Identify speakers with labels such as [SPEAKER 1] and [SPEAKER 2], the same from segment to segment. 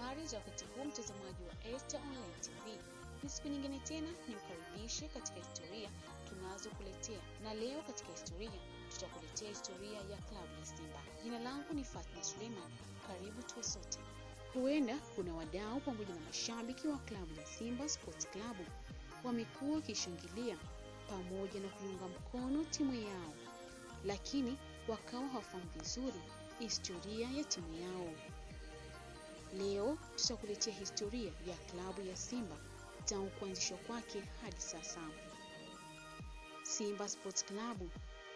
[SPEAKER 1] Habari za wakati huu, mtazamaji wa Esta Online TV, ni siku nyingine tena ni ukaribishe katika historia tunazokuletea, na leo katika historia tutakuletea historia ya klabu ya Simba. Jina langu ni Fatma Suleiman, karibu tuwe sote. Huenda kuna wadau pamoja na mashabiki wa klabu ya Simba Sports Club wamekuwa wakishangilia pamoja na kuiunga mkono timu yao, lakini wakawa hawafahamu vizuri historia ya timu yao. Leo tutakuletea historia ya klabu ya Simba tangu kuanzishwa kwake hadi sasa. Simba Sports Club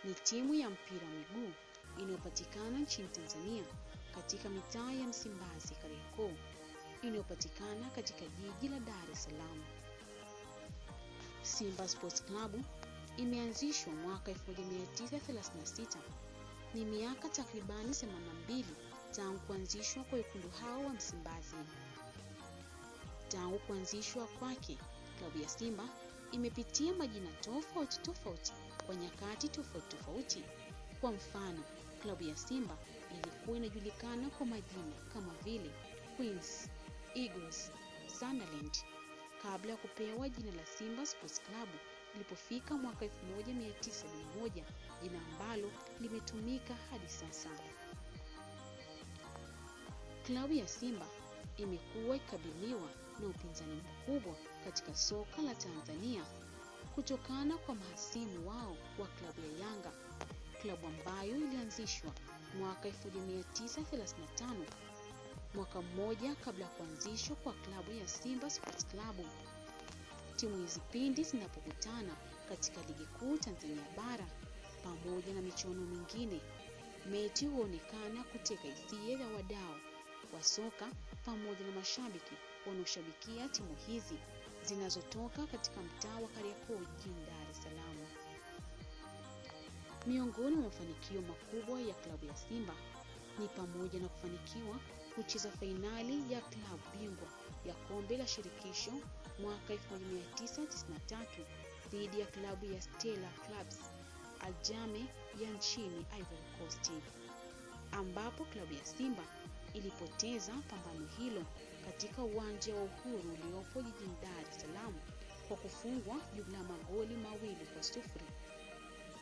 [SPEAKER 1] ni timu ya mpira wa miguu inayopatikana nchini Tanzania katika mitaa ya Msimbazi, Kariakoo, inayopatikana katika jiji la Dar es Salaam. Simba Sports Club imeanzishwa mwaka 1936. Ni miaka takribani 82 tangu kuanzishwa kwa wekundu hao wa Msimbazi. Tangu kuanzishwa kwake, klabu ya Simba imepitia majina tofauti tofauti kwa nyakati tofauti tofauti. Kwa mfano, klabu ya Simba ilikuwa inajulikana kwa majina kama vile Queens, Eagles, Sunderland kabla ya kupewa jina la Simba Sports Club ilipofika mwaka 1971, jina ambalo limetumika hadi sasa. Klabu ya Simba imekuwa ikikabiliwa na upinzani mkubwa katika soka la Tanzania kutokana kwa mahasimu wao wa klabu ya Yanga, klabu ambayo ilianzishwa mwaka 1935, mwaka mmoja kabla ya kuanzishwa kwa klabu ya Simba Sports Club. Timu hizi pindi zinapokutana katika ligi kuu Tanzania bara pamoja na michuano mingine, mechi huonekana kuteka hisia ya wadau wa soka pamoja na mashabiki wanaoshabikia timu hizi zinazotoka katika mtaa wa Kariakoo jijini Dar es Salaam. Miongoni mwa mafanikio makubwa ya klabu ya Simba ni pamoja na kufanikiwa kucheza fainali ya klabu bingwa ya kombe la shirikisho mwaka 1993 dhidi ya klabu ya Stella Clubs Aljame ya nchini Ivory Coast, ambapo klabu ya Simba ilipoteza pambano hilo katika uwanja wa Uhuru uliopo jijini Dar es Salaam kwa kufungwa jumla magoli mawili kwa sufuri.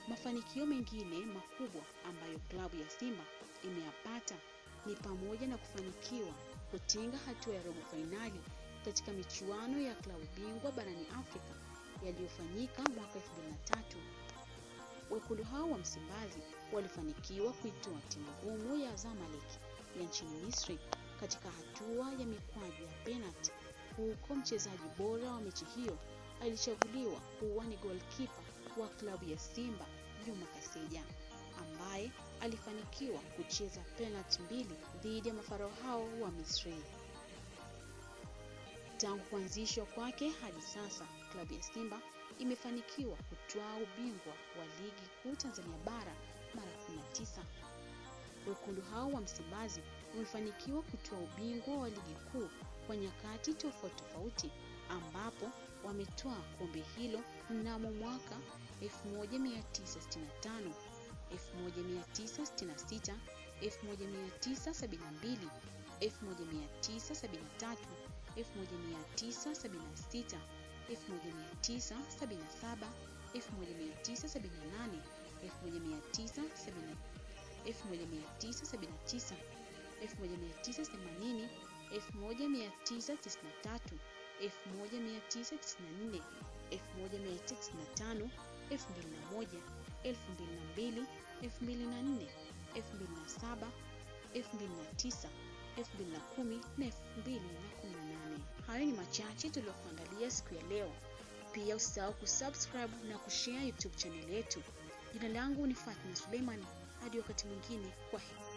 [SPEAKER 1] Mafanikio mengine makubwa ambayo klabu ya Simba imeyapata ni pamoja na kufanikiwa kutinga hatua ya robo fainali katika michuano ya klabu bingwa barani Afrika yaliyofanyika mwaka 2003. Wekundu hao wa Msimbazi walifanikiwa kuitoa timu ngumu ya Zamalek ya nchini Misri katika hatua ya mikwaju ya penalti, huko mchezaji bora wa mechi hiyo alichaguliwa kuwa ni golkipa wa klabu ya Simba Juma Kaseja ambaye alifanikiwa kucheza penalti mbili dhidi ya mafarao hao wa Misri. Tangu kuanzishwa kwake hadi sasa, klabu ya Simba imefanikiwa kutwaa ubingwa wa ligi kuu Tanzania bara mara 19. Wekundu hao wa Msimbazi wamefanikiwa kutoa ubingwa wa ligi kuu kwa nyakati tofauti tofauti, ambapo wametoa kombe hilo mnamo mwaka 1965, 1966, 1972, 1973, 1976, 1977, 1978, 1979 1979, 1980, 1993, 1994, 1995, 2001, 2002, 2004, 2007, 2009, 2010 na 2018. Hayo ni machache tuliyokuandalia siku ya leo. Pia usisahau kusubscribe na kushare YouTube chaneli yetu. Jina langu ni Fatma Suleiman. Hadi wakati mwingine, kwa heri.